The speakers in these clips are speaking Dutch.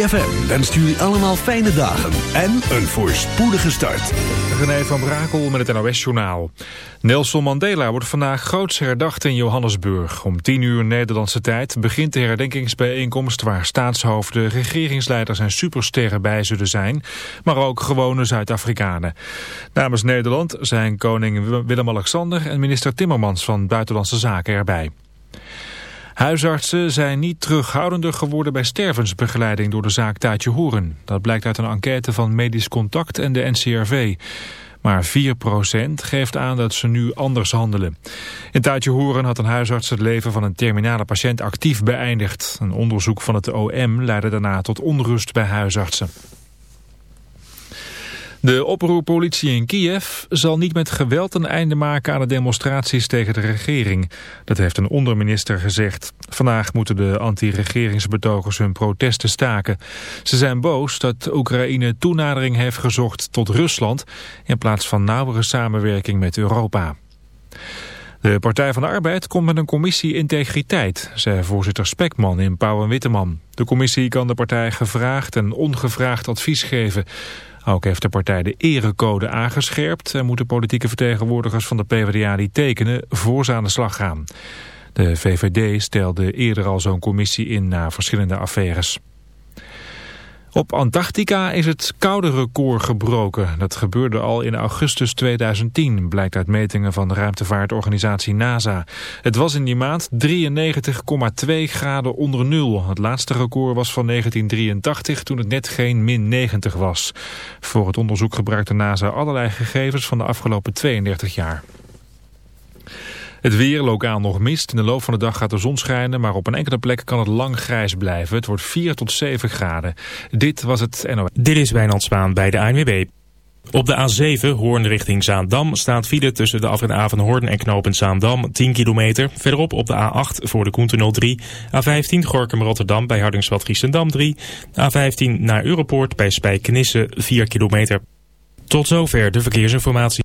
ZFM wenst jullie allemaal fijne dagen en een voorspoedige start. René van Brakel met het NOS-journaal. Nelson Mandela wordt vandaag groots herdacht in Johannesburg. Om 10 uur Nederlandse tijd begint de herdenkingsbijeenkomst... waar staatshoofden, regeringsleiders en supersterren bij zullen zijn... maar ook gewone Zuid-Afrikanen. Namens Nederland zijn koning Willem-Alexander en minister Timmermans van Buitenlandse Zaken erbij. Huisartsen zijn niet terughoudender geworden bij stervensbegeleiding door de zaak Taatje Hoeren. Dat blijkt uit een enquête van Medisch Contact en de NCRV. Maar 4% geeft aan dat ze nu anders handelen. In Taatje Hoeren had een huisarts het leven van een terminale patiënt actief beëindigd. Een onderzoek van het OM leidde daarna tot onrust bij huisartsen. De oproerpolitie in Kiev zal niet met geweld een einde maken aan de demonstraties tegen de regering. Dat heeft een onderminister gezegd. Vandaag moeten de anti-regeringsbetogers hun protesten staken. Ze zijn boos dat Oekraïne toenadering heeft gezocht tot Rusland... in plaats van nauwere samenwerking met Europa. De Partij van de Arbeid komt met een commissie integriteit, zei voorzitter Spekman in Pauw en Witteman. De commissie kan de partij gevraagd en ongevraagd advies geven. Ook heeft de partij de erecode aangescherpt en moeten politieke vertegenwoordigers van de PvdA die tekenen voor ze aan de slag gaan. De VVD stelde eerder al zo'n commissie in na verschillende affaires. Op Antarctica is het koude record gebroken. Dat gebeurde al in augustus 2010, blijkt uit metingen van de ruimtevaartorganisatie NASA. Het was in die maand 93,2 graden onder nul. Het laatste record was van 1983, toen het net geen min 90 was. Voor het onderzoek gebruikte NASA allerlei gegevens van de afgelopen 32 jaar. Het weer, lokaal nog mist. In de loop van de dag gaat de zon schijnen, maar op een enkele plek kan het lang grijs blijven. Het wordt 4 tot 7 graden. Dit was het NOS. Dit is Wijnand Spaan bij de ANWB. Op de A7 Hoorn richting Zaandam staat file tussen de afrit Hoorn en knooppunt Zaandam 10 kilometer. Verderop op de A8 voor de Koentunnel 3. A15 Gorkum Rotterdam bij Hardingsveld Giessendam 3. A15 naar Europoort bij Spijkenisse 4 kilometer. Tot zover de verkeersinformatie.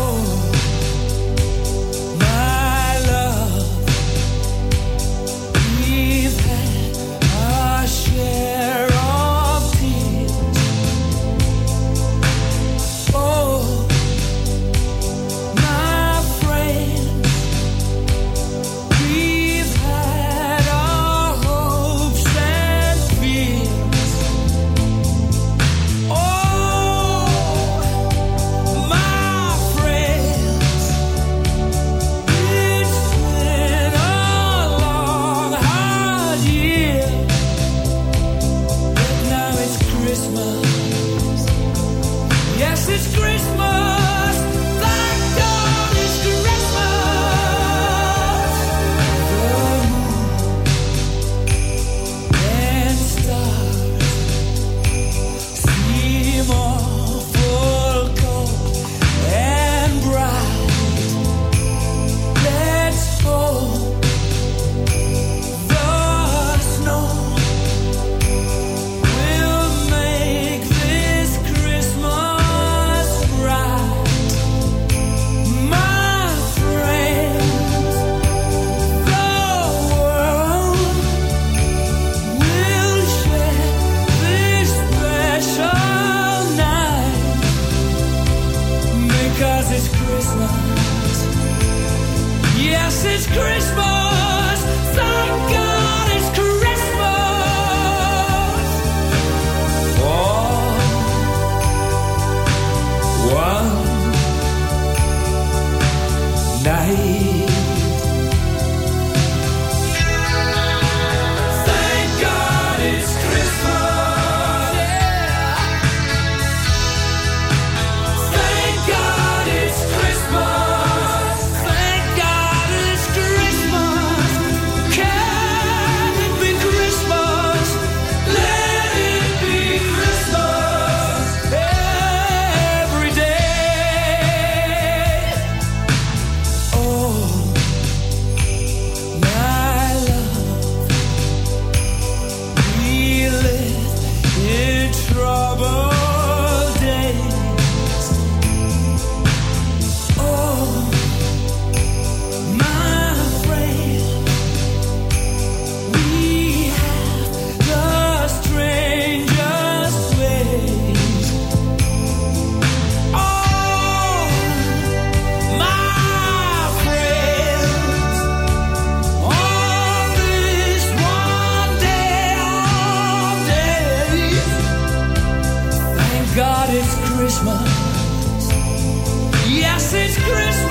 This is Christmas.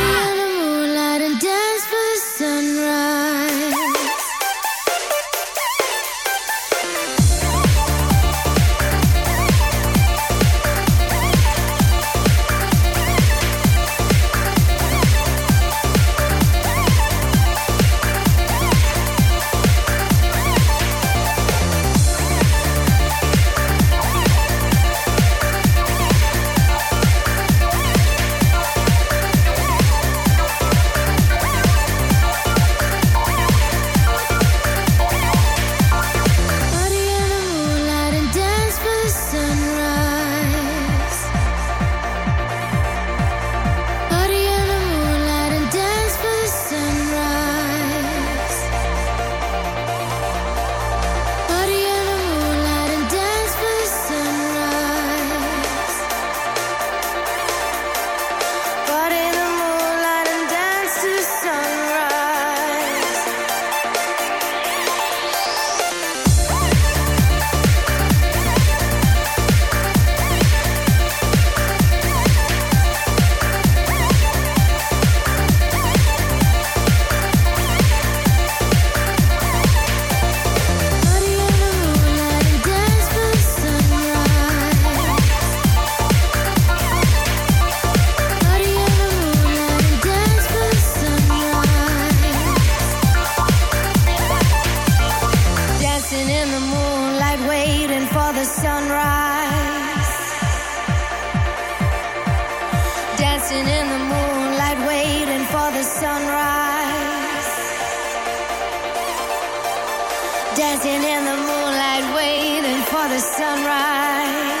waiting for the sunrise.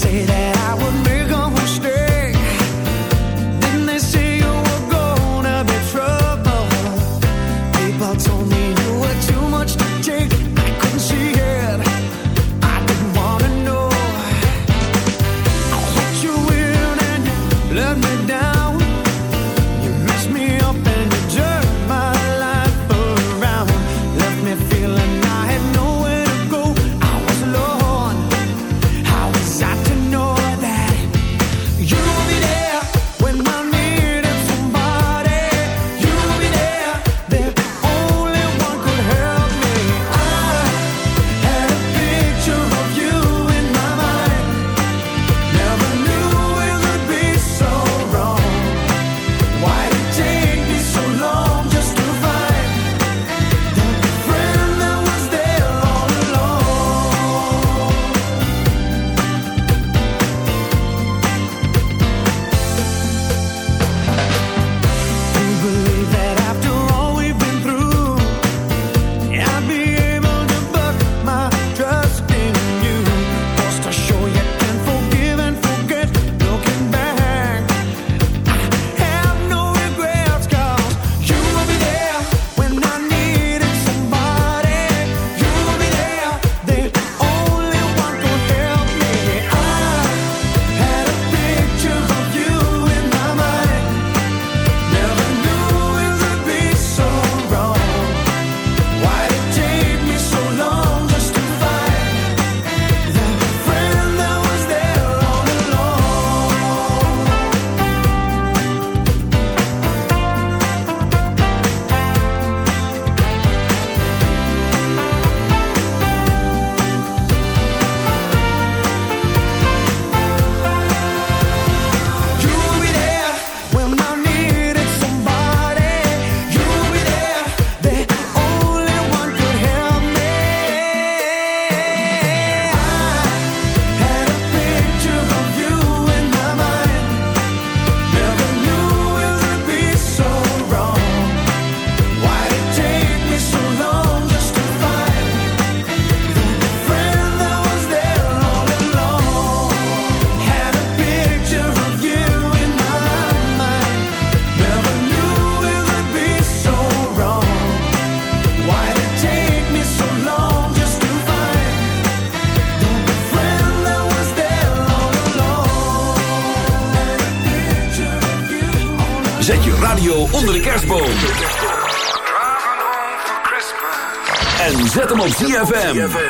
say that. ZFM.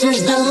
This is the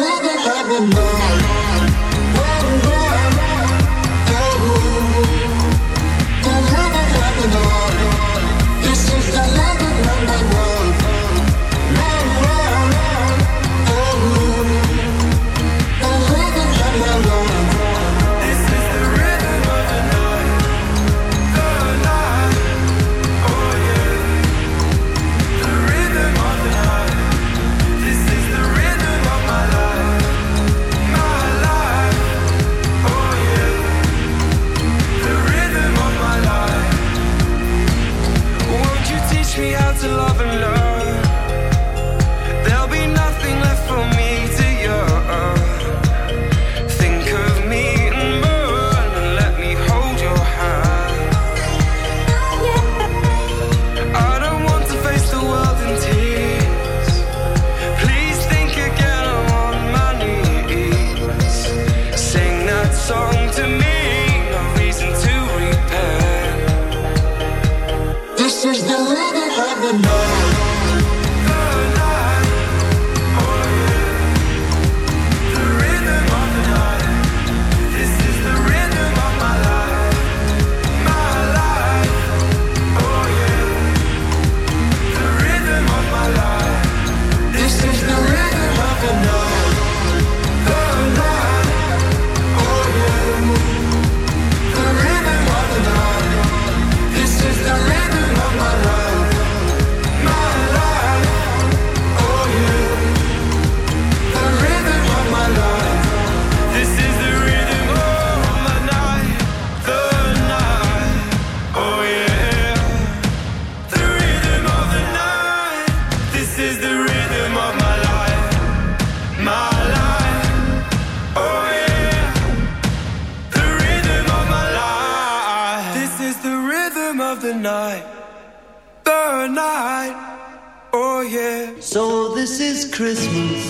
Christmas.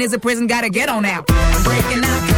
is a prison, gotta get on out. I'm breaking out.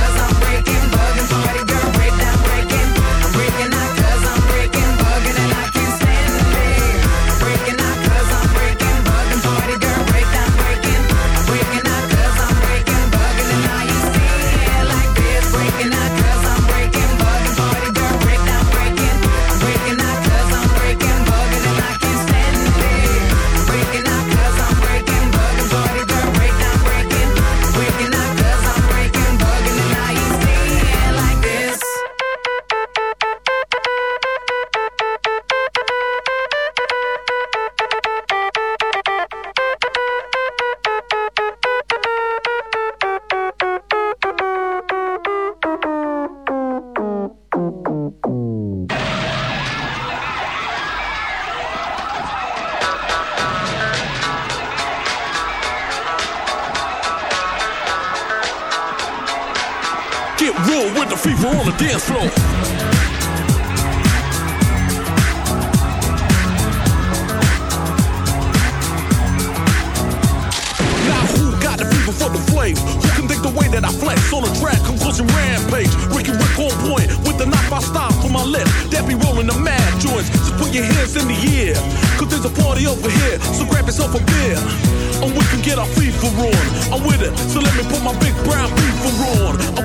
Real with the fever on the dance floor. Now who got the fever for the flame. Who can think the way that I flex on a track? Conclusion rampage. Ricky Rick on point with the knife I stop for my lip. That be rolling the mad joints. Just put your hands in the air. Cause there's a party over here, so grab yourself a beer. And we can get our FIFA on. I'm with it, so let me put my big brown FIFA on. I'm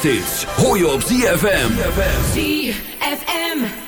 Kersthits hoor je op ZFM. ZFM.